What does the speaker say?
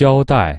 交代。